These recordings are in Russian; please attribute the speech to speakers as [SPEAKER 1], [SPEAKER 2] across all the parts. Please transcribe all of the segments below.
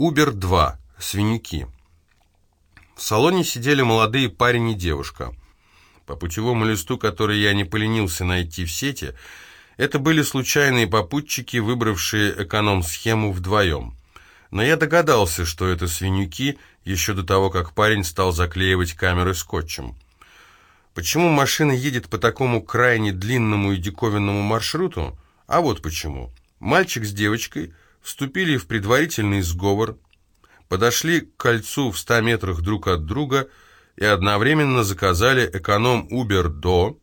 [SPEAKER 1] Убер-2. Свинюки. В салоне сидели молодые парень и девушка. По путевому листу, который я не поленился найти в сети, это были случайные попутчики, выбравшие эконом-схему вдвоем. Но я догадался, что это свинюки, еще до того, как парень стал заклеивать камеры скотчем. Почему машина едет по такому крайне длинному и диковинному маршруту? А вот почему. Мальчик с девочкой вступили в предварительный сговор, подошли к кольцу в 100 метрах друг от друга и одновременно заказали эконом Uber до.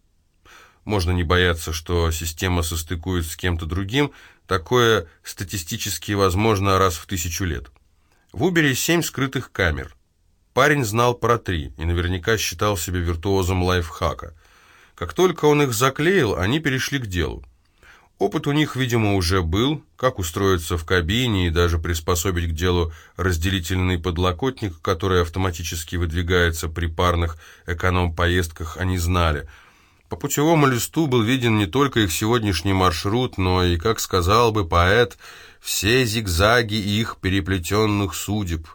[SPEAKER 1] Можно не бояться, что система состыкует с кем-то другим, такое статистически возможно раз в тысячу лет. В Uber семь скрытых камер. Парень знал про три и наверняка считал себя виртуозом лайфхака. Как только он их заклеил, они перешли к делу. Опыт у них, видимо, уже был, как устроиться в кабине и даже приспособить к делу разделительный подлокотник, который автоматически выдвигается при парных эконом-поездках, они знали. По путевому листу был виден не только их сегодняшний маршрут, но и, как сказал бы поэт, все зигзаги их переплетенных судеб.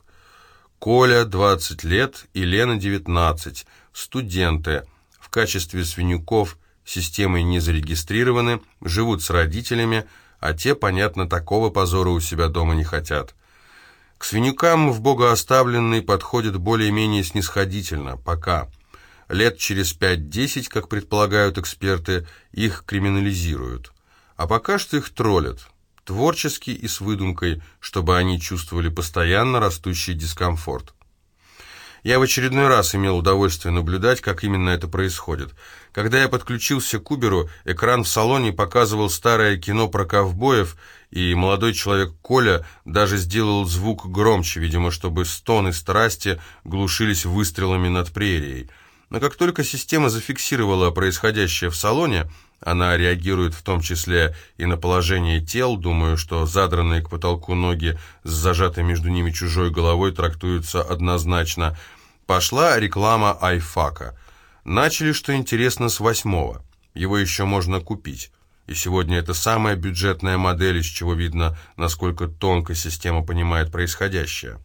[SPEAKER 1] Коля, 20 лет, и Лена, 19, студенты, в качестве свинюков – системой не зарегистрированы, живут с родителями, а те, понятно, такого позора у себя дома не хотят. К свинюкам в богооставленный подходят более-менее снисходительно, пока. Лет через 5-10, как предполагают эксперты, их криминализируют. А пока что их троллят, творчески и с выдумкой, чтобы они чувствовали постоянно растущий дискомфорт. Я в очередной раз имел удовольствие наблюдать, как именно это происходит. Когда я подключился к Уберу, экран в салоне показывал старое кино про ковбоев, и молодой человек Коля даже сделал звук громче, видимо, чтобы стоны страсти глушились выстрелами над прерией. Но как только система зафиксировала происходящее в салоне, она реагирует в том числе и на положение тел, думаю, что задранные к потолку ноги с зажатой между ними чужой головой трактуются однозначно. Пошла реклама айфака. Начали, что интересно, с восьмого. Его еще можно купить. И сегодня это самая бюджетная модель, из чего видно, насколько тонко система понимает происходящее.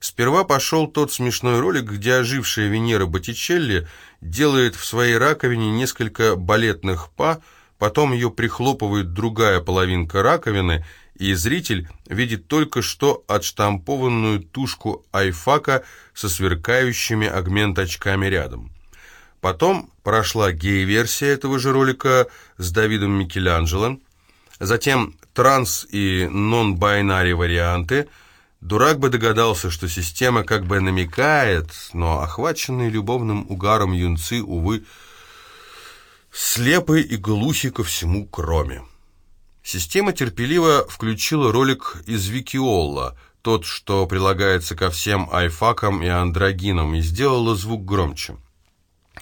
[SPEAKER 1] Сперва пошел тот смешной ролик, где ожившая Венера Боттичелли делает в своей раковине несколько балетных па, потом ее прихлопывает другая половинка раковины, и зритель видит только что отштампованную тушку айфака со сверкающими агмент-очками рядом. Потом прошла гей-версия этого же ролика с Давидом Микеланджело, затем транс и нон-байнари варианты – Дурак бы догадался, что система как бы намекает, но охваченные любовным угаром юнцы, увы, слепы и глухи ко всему кроме. Система терпеливо включила ролик из Викиолла, тот, что прилагается ко всем айфакам и андрогинам, и сделала звук громче.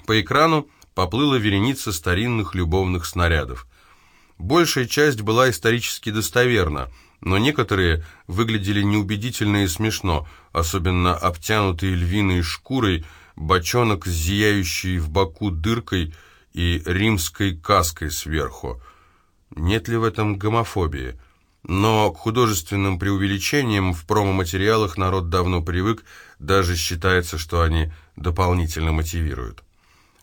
[SPEAKER 1] По экрану поплыла вереница старинных любовных снарядов. Большая часть была исторически достоверна – но некоторые выглядели неубедительно и смешно, особенно обтянутые львиной шкурой, бочонок с зияющей в боку дыркой и римской каской сверху. Нет ли в этом гомофобии? Но к художественным преувеличениям в промо-материалах народ давно привык, даже считается, что они дополнительно мотивируют.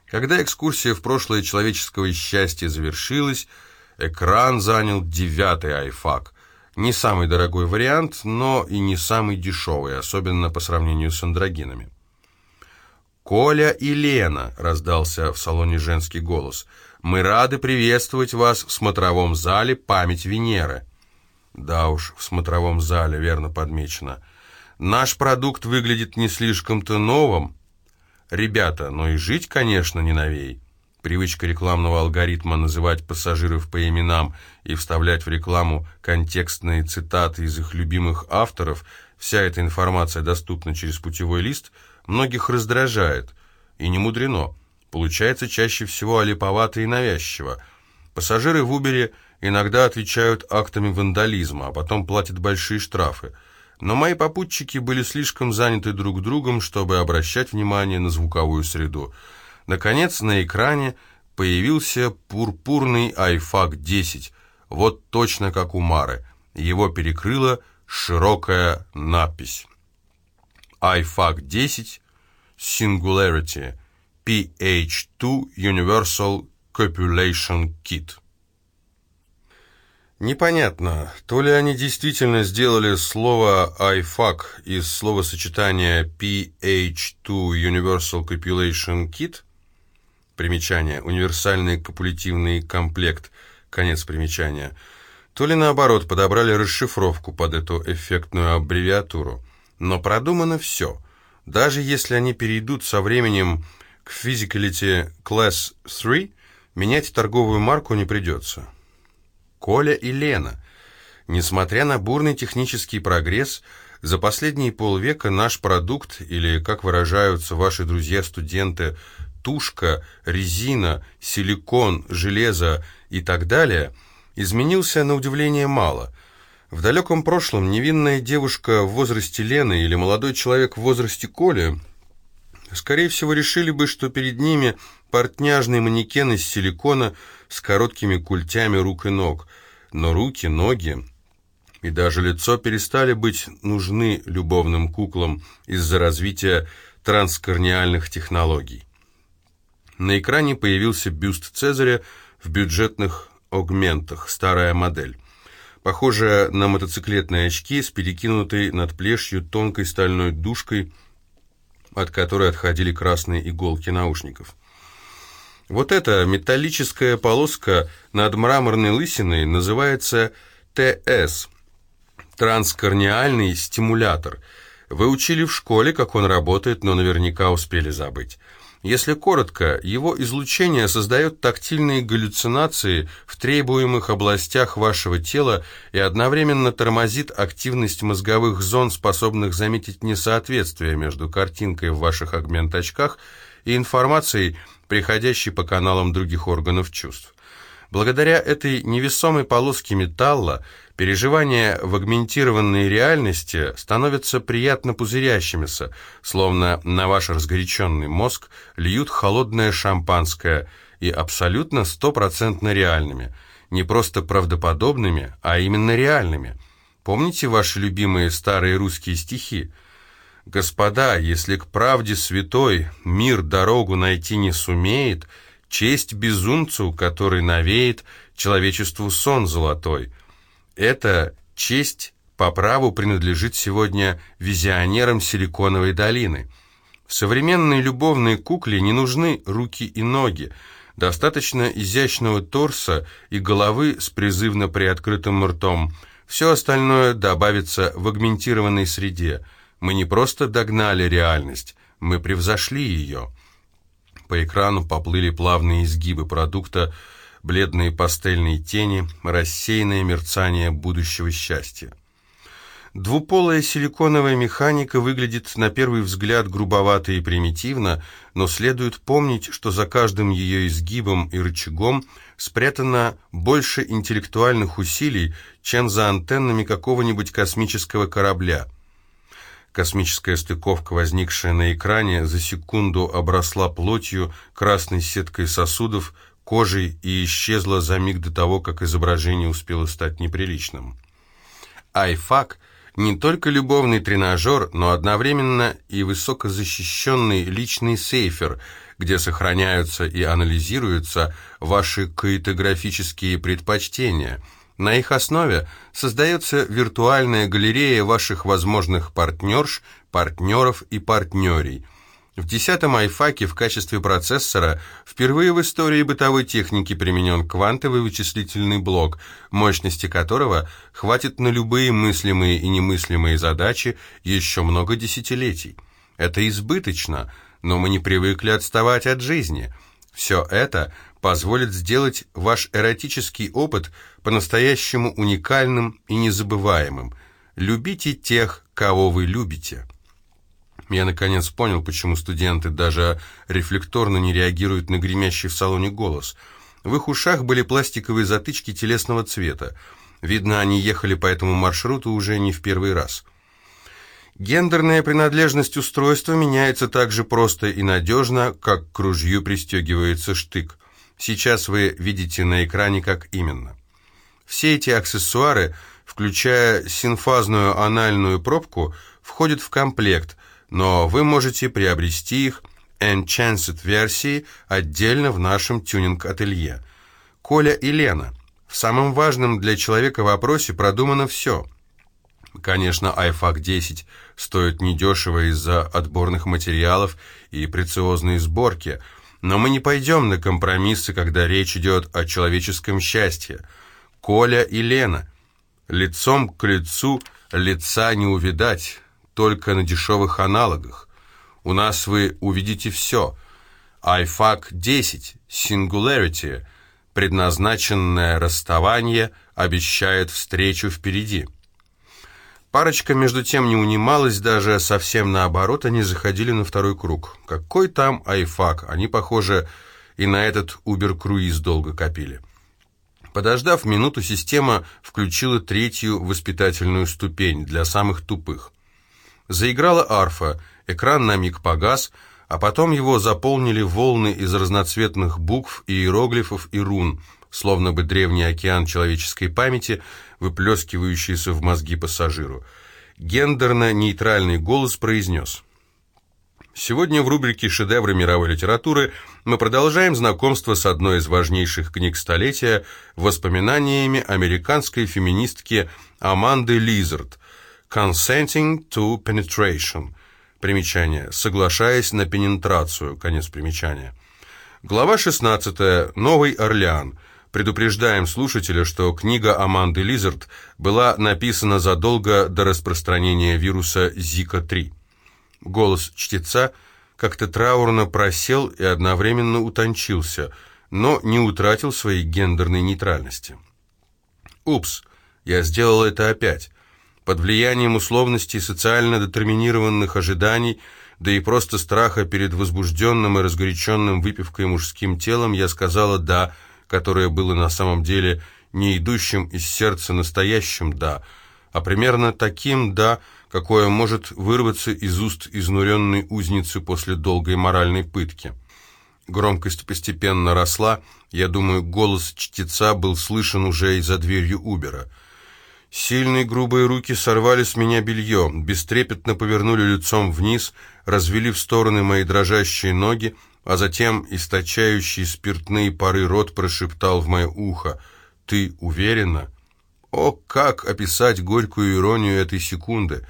[SPEAKER 1] Когда экскурсия в прошлое человеческого счастья завершилась, экран занял девятый айфак, не самый дорогой вариант, но и не самый дешевый, особенно по сравнению с андрогинами. «Коля и Лена», — раздался в салоне женский голос, — «мы рады приветствовать вас в смотровом зале «Память Венеры». Да уж, в смотровом зале, верно подмечено. Наш продукт выглядит не слишком-то новым. Ребята, но и жить, конечно, не новей. Привычка рекламного алгоритма называть пассажиров по именам и вставлять в рекламу контекстные цитаты из их любимых авторов, вся эта информация доступна через путевой лист, многих раздражает. И не мудрено. Получается чаще всего олиповато и навязчиво. Пассажиры в Убере иногда отвечают актами вандализма, а потом платят большие штрафы. Но мои попутчики были слишком заняты друг другом, чтобы обращать внимание на звуковую среду. Наконец на экране появился пурпурный iFAC 10, вот точно как у Мары. Его перекрыло широкая надпись. IFAC 10 Singularity PH2 Universal Copulation Kit. Непонятно, то ли они действительно сделали слово IFAC из словосочетания PH2 Universal Copulation Kit, примечание, универсальный копулятивный комплект, конец примечания, то ли наоборот подобрали расшифровку под эту эффектную аббревиатуру. Но продумано все. Даже если они перейдут со временем к Physicality Class 3, менять торговую марку не придется. Коля и Лена. Несмотря на бурный технический прогресс, за последние полвека наш продукт, или, как выражаются ваши друзья-студенты, тушка, резина, силикон, железо и так далее, изменился на удивление мало. В далеком прошлом невинная девушка в возрасте Лены или молодой человек в возрасте Коли, скорее всего, решили бы, что перед ними портняжный манекен из силикона с короткими культями рук и ног. Но руки, ноги и даже лицо перестали быть нужны любовным куклам из-за развития транскорниальных технологий. На экране появился бюст Цезаря в бюджетных аугментах, старая модель. Похожая на мотоциклетные очки с перекинутой над плешью тонкой стальной дужкой, от которой отходили красные иголки наушников. Вот эта металлическая полоска над мраморной лысиной называется ТС – транскорниальный стимулятор. Вы учили в школе, как он работает, но наверняка успели забыть. Если коротко, его излучение создает тактильные галлюцинации в требуемых областях вашего тела и одновременно тормозит активность мозговых зон, способных заметить несоответствие между картинкой в ваших агмент-очках и информацией, приходящей по каналам других органов чувств. Благодаря этой невесомой полоске металла переживания в агментированной реальности становятся приятно пузырящимися, словно на ваш разгоряченный мозг льют холодное шампанское и абсолютно стопроцентно реальными, не просто правдоподобными, а именно реальными. Помните ваши любимые старые русские стихи? «Господа, если к правде святой мир дорогу найти не сумеет», честь безумцу, который навеет человечеству сон золотой. Эта честь по праву принадлежит сегодня визионерам Силиконовой долины. В современной любовной кукле не нужны руки и ноги, достаточно изящного торса и головы с призывно приоткрытым ртом. Все остальное добавится в агментированной среде. Мы не просто догнали реальность, мы превзошли ее. По экрану поплыли плавные изгибы продукта, бледные пастельные тени, рассеянное мерцание будущего счастья. Двуполая силиконовая механика выглядит на первый взгляд грубовато и примитивно, но следует помнить, что за каждым ее изгибом и рычагом спрятано больше интеллектуальных усилий, чем за антеннами какого-нибудь космического корабля – Космическая стыковка, возникшая на экране, за секунду обросла плотью, красной сеткой сосудов, кожей и исчезла за миг до того, как изображение успело стать неприличным. Айфак не только любовный тренажер, но одновременно и высокозащищенный личный сейфер, где сохраняются и анализируются ваши каитографические предпочтения – на их основе создается виртуальная галерея ваших возможных партнерш, партнеров и партнерей. В 10-м айфаке в качестве процессора впервые в истории бытовой техники применен квантовый вычислительный блок, мощности которого хватит на любые мыслимые и немыслимые задачи еще много десятилетий. Это избыточно, но мы не привыкли отставать от жизни. Все это – позволит сделать ваш эротический опыт по-настоящему уникальным и незабываемым. Любите тех, кого вы любите. Я наконец понял, почему студенты даже рефлекторно не реагируют на гремящий в салоне голос. В их ушах были пластиковые затычки телесного цвета. Видно, они ехали по этому маршруту уже не в первый раз. Гендерная принадлежность устройства меняется так же просто и надежно, как к ружью пристегивается штык. Сейчас вы видите на экране, как именно. Все эти аксессуары включая синфазную анальную пробку, входят в комплект, но вы можете приобрести их Enchanced версии отдельно в нашем тюнинг-ателье. Коля и Лена. В самом важном для человека вопросе продумано все. Конечно, iFAC 10 стоит недешево из-за отборных материалов и прециозной сборки, но мы не пойдем на компромиссы, когда речь идет о человеческом счастье. Коля и Лена. Лицом к лицу лица не увидать, только на дешевых аналогах. У нас вы увидите все. iFAC 10, Singularity, предназначенное расставание, обещает встречу впереди. Парочка, между тем, не унималась, даже совсем наоборот, они заходили на второй круг. Какой там айфак, они, похоже, и на этот убер-круиз долго копили. Подождав минуту, система включила третью воспитательную ступень для самых тупых. Заиграла арфа, экран на миг погас, а потом его заполнили волны из разноцветных букв, иероглифов и рун, словно бы древний океан человеческой памяти, выплескивающийся в мозги пассажиру. Гендерно-нейтральный голос произнес. Сегодня в рубрике «Шедевры мировой литературы» мы продолжаем знакомство с одной из важнейших книг столетия воспоминаниями американской феминистки Аманды Лизард «Consenting to Penetration» Примечание. Соглашаясь на пенетрацию. Конец примечания. Глава 16. Новый Орлеан. Предупреждаем слушателя, что книга Аманды Лизард была написана задолго до распространения вируса Зика-3. Голос чтеца как-то траурно просел и одновременно утончился, но не утратил своей гендерной нейтральности. «Упс, я сделал это опять под влиянием условностей социально детерминированных ожиданий, да и просто страха перед возбужденным и разгоряченным выпивкой мужским телом, я сказала «да», которое было на самом деле не идущим из сердца настоящим «да», а примерно таким «да», какое может вырваться из уст изнуренной узницы после долгой моральной пытки. Громкость постепенно росла, я думаю, голос чтеца был слышен уже и за дверью Убера – Сильные грубые руки сорвали с меня белье, бестрепетно повернули лицом вниз, развели в стороны мои дрожащие ноги, а затем источающий спиртные пары рот прошептал в мое ухо «Ты уверена?» О, как описать горькую иронию этой секунды!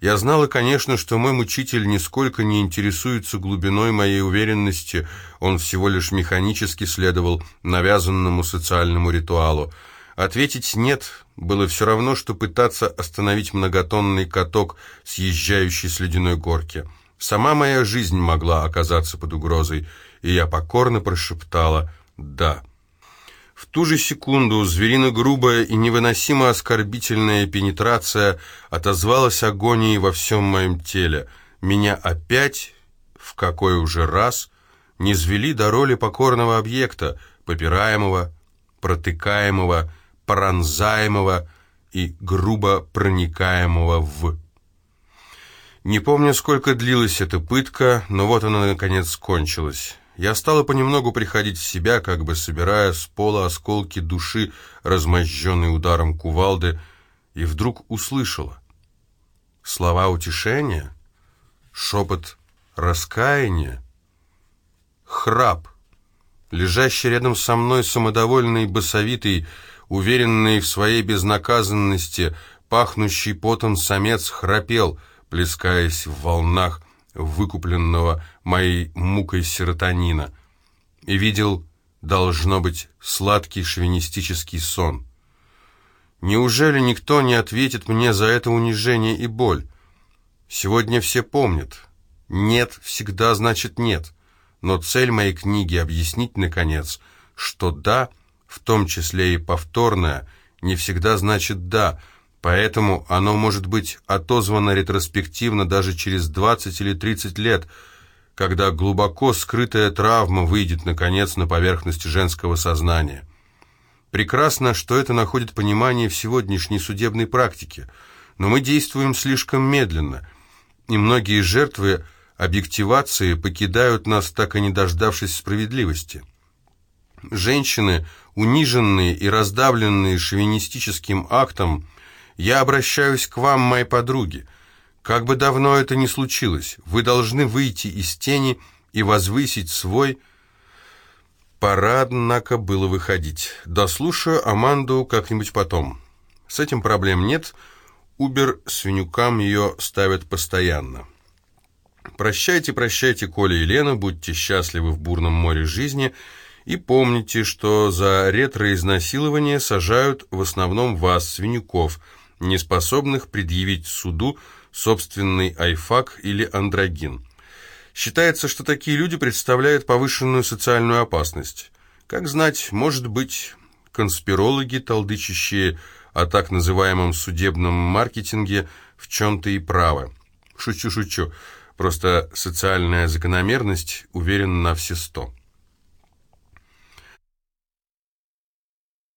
[SPEAKER 1] Я знала, конечно, что мой мучитель нисколько не интересуется глубиной моей уверенности, он всего лишь механически следовал навязанному социальному ритуалу. Ответить «нет» было все равно, что пытаться остановить многотонный каток, съезжающий с ледяной горки. Сама моя жизнь могла оказаться под угрозой, и я покорно прошептала «да». В ту же секунду зверино-грубая и невыносимо оскорбительная пенетрация отозвалась агонией во всем моем теле. Меня опять, в какой уже раз, не звели до роли покорного объекта, попираемого, протыкаемого, пронзаемого и грубо проникаемого в. Не помню, сколько длилась эта пытка, но вот она, наконец, кончилась. Я стала понемногу приходить в себя, как бы собирая с пола осколки души, размозженной ударом кувалды, и вдруг услышала. Слова утешения, шепот раскаяния, храп. Лежащий рядом со мной самодовольный басовитый Уверенный в своей безнаказанности, пахнущий потом самец храпел, плескаясь в волнах выкупленного моей мукой серотонина, и видел, должно быть, сладкий шовинистический сон. Неужели никто не ответит мне за это унижение и боль? Сегодня все помнят. Нет всегда значит нет. Но цель моей книги объяснить, наконец, что «да» в том числе и повторное, не всегда значит «да», поэтому оно может быть отозвано ретроспективно даже через 20 или 30 лет, когда глубоко скрытая травма выйдет, наконец, на поверхность женского сознания. Прекрасно, что это находит понимание в сегодняшней судебной практике, но мы действуем слишком медленно, и многие жертвы объективации покидают нас, так и не дождавшись справедливости. Женщины, униженные и раздавленные шовинистическим актом, Я обращаюсь к вам, мои подруги. Как бы давно это ни случилось, вы должны выйти из тени и возвысить свой... Пора, однако, было выходить. Дослушаю Аманду как-нибудь потом. С этим проблем нет. Убер свинюкам ее ставят постоянно. Прощайте, прощайте, Коля и Лена, будьте счастливы в бурном море жизни и помните, что за ретроизнасилование сажают в основном вас, свинюков, неспособных предъявить суду собственный айфак или андрогин. Считается, что такие люди представляют повышенную социальную опасность. Как знать, может быть, конспирологи, толдычащие о так называемом судебном маркетинге, в чем-то и правы. Шучу-шучу, просто социальная закономерность уверена на все сто.